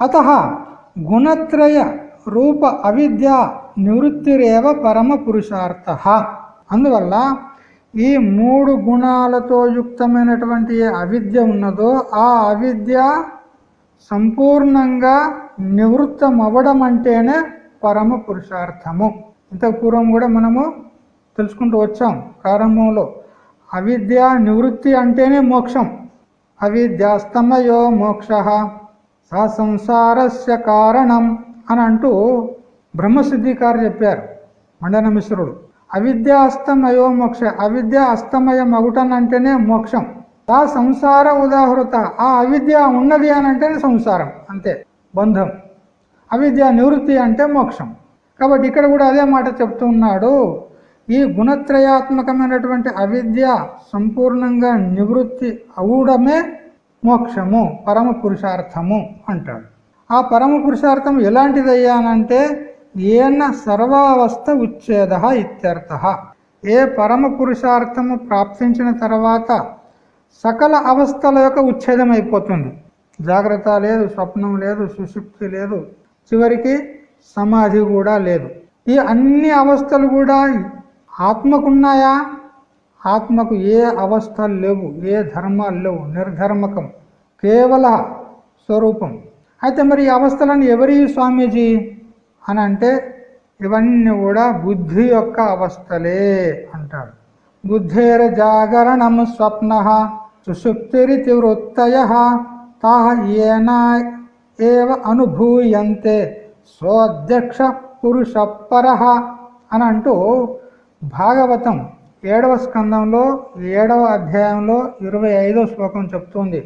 అత గుణత్రయ రూప అవిద్య నివృత్తిరేవ పరమ పురుషార్థ. అందువల్ల ఈ మూడు గుణాలతో యుక్తమైనటువంటి అవిద్య ఉన్నదో ఆ అవిద్య సంపూర్ణంగా నివృత్తం అవ్వడం అంటేనే పరమ పురుషార్థము. ఇంతకు పూర్వం కూడా మనము తెలుసుకుంటూ వచ్చాం ప్రారంభంలో. అవిద్య నివృత్తి అంటేనే మోక్షం. అవిద్యాస్తమయో మోక్ష. సా సంసారస్య కారణం అని అంటూ బ్రహ్మసిద్ధికారు చెప్పారు మండన మిశ్రుడు. అవిద్య అస్తమయో మోక్ష అవిద్య అస్తమయం అగుటనంటేనే మోక్షం. ఆ సంసార ఉదాహృత ఆ అవిద్య ఉన్నది అని అంటేనే సంసారం అంతే బంధం. అవిద్య నివృత్తి అంటే మోక్షం. కాబట్టి ఇక్కడ కూడా అదే మాట చెప్తున్నాడు ఈ గుణత్రయాత్మకమైనటువంటి అవిద్య సంపూర్ణంగా నివృత్తి అవడమే మోక్షము పరమ పురుషార్థము అంటాడు. ఆ పరమ పురుషార్థం ఎలాంటిదయ్యానంటే ఏన సర్వావస్థ ఉచ్ఛేద ఇత్యర్థ. ఏ పరమ పురుషార్థము ప్రాప్తించిన తర్వాత సకల అవస్థల యొక్క ఉచ్ఛేదం అయిపోతుంది జాగ్రత్త లేదు స్వప్నం లేదు సుషుప్తి లేదు చివరికి సమాధి కూడా లేదు. ఈ అన్ని అవస్థలు కూడా ఆత్మకున్నాయా? ఆత్మకు ఏ అవస్థలు లేవు ఏ ధర్మాలు లేవు నిర్ధర్మకం కేవల స్వరూపం. అయితే మరి ఈ అవస్థలను ఎవరి స్వామీజీ అని అంటే ఇవన్నీ కూడా బుద్ధి యొక్క అవస్థలే అంటాడు. బుద్ధేర జాగరణం స్వప్న సుషుప్తిరితి వృత్తయ తాహ ఏనా ఏవ అనుభూయంతే స్వధ్యక్ష పురుష పర అని అంటూ భాగవతం ఏడవ స్కందంలో ఏడవ అధ్యాయంలో ఇరవై ఐదో శ్లోకం చెప్తుంది.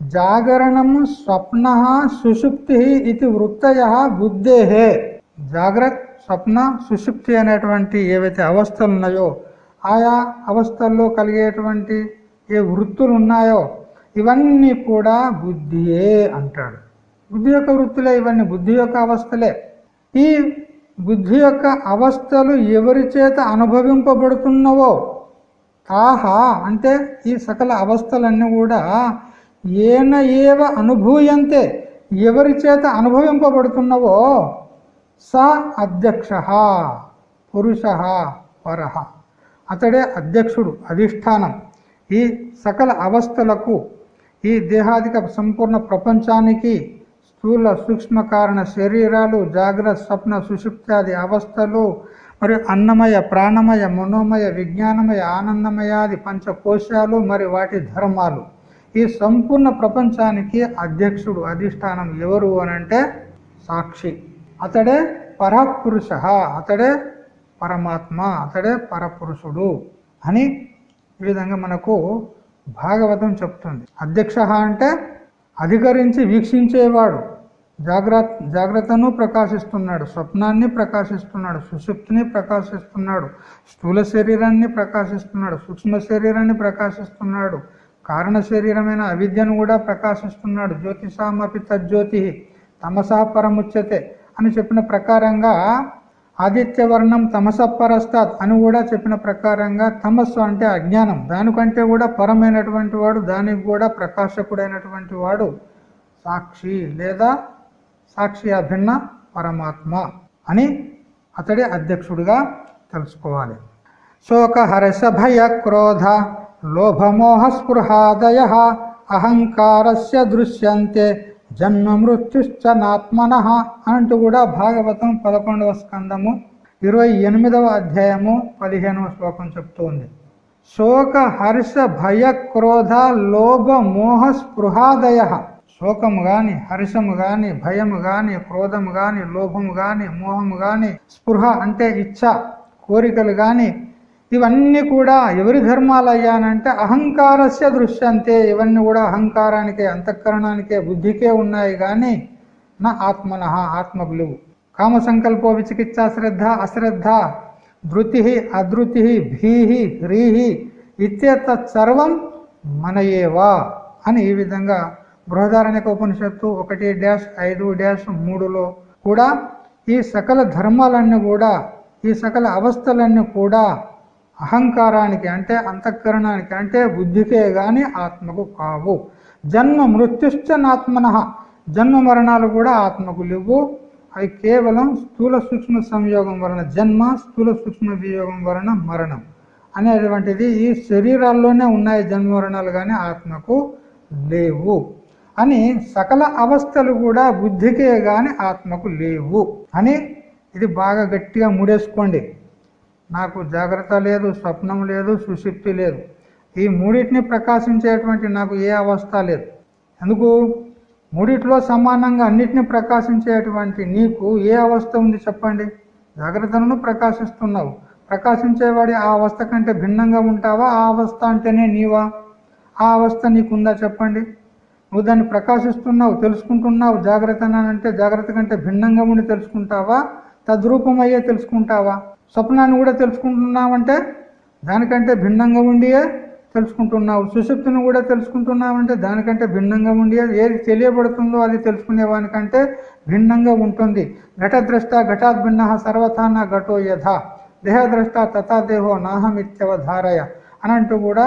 జాగరణము స్వప్న సుషుప్తి ఇది వృత్తయ బుద్ధేహే జాగ్రత్త స్వప్న సుషుప్తి అనేటువంటి ఏవైతే అవస్థలు ఉన్నాయో ఆయా అవస్థల్లో కలిగేటువంటి ఏ వృత్తులు ఉన్నాయో ఇవన్నీ కూడా బుద్ధియే అంటాడు. బుద్ధి యొక్క వృత్తులే ఇవన్నీ బుద్ధి యొక్క అవస్థలే. ఈ బుద్ధి యొక్క అవస్థలు ఎవరి చేత అనుభవింపబడుతున్నవో. ఆహా అంటే ఈ సకల అవస్థలన్నీ కూడా ఏన ఏవ అనుభూయంతే ఎవరి చేత అనుభవింపబడుతున్నవో. స అధ్యక్ష పురుష పర. అతడే అధ్యక్షుడు అధిష్టానం. ఈ సకల అవస్థలకు ఈ దేహాదిక సంపూర్ణ ప్రపంచానికి స్థూల సూక్ష్మ కారణ శరీరాలు జాగ్రత్త స్వప్న సుషుప్త్యాది అవస్థలు మరియు అన్నమయ ప్రాణమయ మనోమయ విజ్ఞానమయ ఆనందమయాది పంచకోశాలు మరి వాటి ధర్మాలు. ఈ సంపూర్ణ ప్రపంచానికి అధ్యక్షుడు అధిష్టానం ఎవరు అనంటే సాక్షి. అతడే పరపురుష అతడే పరమాత్మ అతడే పరపురుషుడు అని ఈ విధంగా మనకు భాగవతం చెప్తుంది. అధ్యక్ష అంటే అధికరించి వీక్షించేవాడు. జాగ్రత్త జాగ్రత్తను ప్రకాశిస్తున్నాడు స్వప్నాన్ని ప్రకాశిస్తున్నాడు సుషుప్తిని ప్రకాశిస్తున్నాడు స్థూల శరీరాన్ని ప్రకాశిస్తున్నాడు సూక్ష్మ శరీరాన్ని ప్రకాశిస్తున్నాడు కారణ శరీరమైన అవిద్యను కూడా ప్రకాశిస్తున్నాడు జ్యోతిషామపి తజ్జ్యోతి తమసా పరముచ్యతే అని చెప్పిన ప్రకారంగా ఆదిత్య వర్ణం తమస పరస్తాత్ అని కూడా చెప్పిన ప్రకారంగా తమస్సు అంటే అజ్ఞానం దానికంటే కూడా పరమైనటువంటి వాడు దానికి కూడా ప్రకాశకుడైనటువంటి వాడు సాక్షి లేదా సాక్షి అభిన్న పరమాత్మ అని అతడే అధ్యక్షుడిగా తెలుసుకోవాలి. శోక హర్ష భయ క్రోధ లోభమోహ స్పృహాదయ అహంకారస్య దృశ్యంతే జన్మ మృత్యుశ్చ నాత్మన అంటూ కూడా భాగవతం పదకొండవ స్కందము ఇరవై ఎనిమిదవ అధ్యాయము పదిహేనవ శ్లోకం చెప్తోంది శోక హర్ష భయ క్రోధ లోభ మోహ స్పృహాదయ శోకము గాని హర్షము గాని భయము గాని క్రోధము గాని లోభము గాని మోహము గాని స్పృహ అంటే ఇచ్ఛ కోరికలు గాని ఇవన్నీ కూడా ఎవరి ధర్మాలు అయ్యానంటే అహంకారస్య దృశ్యంతే. ఇవన్నీ కూడా అహంకారానికే అంతఃకరణానికే బుద్ధికే ఉన్నాయి కానీ నా ఆత్మన ఆత్మకు లేవు. కామ సంకల్పో విచికిత్స శ్రద్ధ అశ్రద్ధ ధృతి అధృతి భీహి హ్రీహి ఇత్యేతత్ సర్వం మనయేవా అని ఈ విధంగా బృహదారణ్యక ఉపనిషత్తు ఒకటి డ్యాష్ ఐదు డ్యాష్ మూడులో కూడా ఈ సకల ధర్మాలన్నీ కూడా ఈ సకల అవస్థలన్నీ కూడా అహంకారానికి అంటే అంతఃకరణానికి అంటే బుద్ధికే గాని ఆత్మకు కావు. జన్మ మృత్యుశ్చనాత్మన జన్మ మరణాలు కూడా ఆత్మకు లేవు. అవి కేవలం స్థూల సూక్ష్మ సంయోగం వలన జన్మ స్థూల సూక్ష్మ వియోగం వలన మరణం అనేటువంటిది ఈ శరీరాల్లోనే ఉన్నాయి జన్మ మరణాలు కానీ ఆత్మకు లేవు. అని సకల అవస్థలు కూడా బుద్ధికే గాని ఆత్మకు లేవు. అని ఇది బాగా గట్టిగా ముడేసుకోండి. నాకు జాగ్రత్త లేదు స్వప్నం లేదు సుశక్తి లేదు. ఈ మూడింటిని ప్రకాశించేటువంటి నాకు ఏ అవస్థ లేదు. ఎందుకు? మూడిట్లో సమానంగా అన్నిటిని ప్రకాశించేటువంటి నీకు ఏ అవస్థ ఉంది చెప్పండి? జాగ్రత్తలను ప్రకాశిస్తున్నావు. ప్రకాశించేవాడి ఆ అవస్థ కంటే భిన్నంగా ఉంటావా? ఆ అవస్థ అంటేనే నీవా? ఆ అవస్థ నీకుందా చెప్పండి? నువ్వు దాన్ని ప్రకాశిస్తున్నావు తెలుసుకుంటున్నావు జాగ్రత్త అంటే జాగ్రత్త కంటే భిన్నంగా ఉండి తెలుసుకుంటావా? తద్రూపమయ్యే తెలుసుకుంటావా? స్వప్నాన్ని కూడా తెలుసుకుంటున్నావంటే దానికంటే భిన్నంగా ఉండియే తెలుసుకుంటున్నావు. సుశక్తిని కూడా తెలుసుకుంటున్నావంటే దానికంటే భిన్నంగా ఉండి ఏది తెలియబడుతుందో అది తెలుసుకునేవానికంటే భిన్నంగా ఉంటుంది. ఘటద్రష్ట ఘటాత్ భిన్న సర్వథా నా ఘటో యథ. దేహద్రష్ట తథా దేహో నాహమిత్యవధారయ అనంటూ కూడా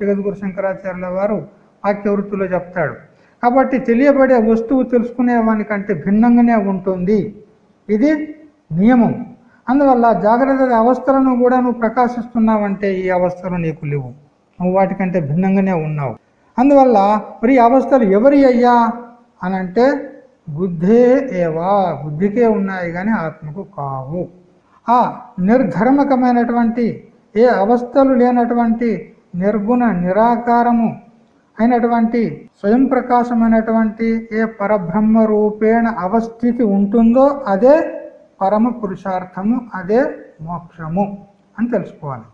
జగద్గురు శంకరాచార్యుల వారు వాక్య వృత్తిలో చెప్తాడు. కాబట్టి తెలియబడే వస్తువు తెలుసుకునే వానికంటే భిన్నంగానే ఉంటుంది. ఇది నియమం. అందువల్ల జాగ్రత్త అవస్థలను కూడా నువ్వు ప్రకాశిస్తున్నావంటే ఈ అవస్థలు నీకు లేవు. నువ్వు వాటికంటే భిన్నంగానే ఉన్నావు. అందువల్ల మరి అవస్థలు ఎవరి అయ్యా? అని అంటే బుద్ధే ఏవా? బుద్ధికే ఉన్నాయి కానీ ఆత్మకు కావు. ఆ నిర్ధర్మకమైనటువంటి ఏ అవస్థలు లేనటువంటి నిర్గుణ నిరాకారము అయినటువంటి స్వయం ప్రకాశమైనటువంటి ఏ పరబ్రహ్మ రూపేణ అవస్థితి ఉంటుందో అదే పరమ పురుషార్థము అదే మోక్షము అని తెలుసుకోవాలి.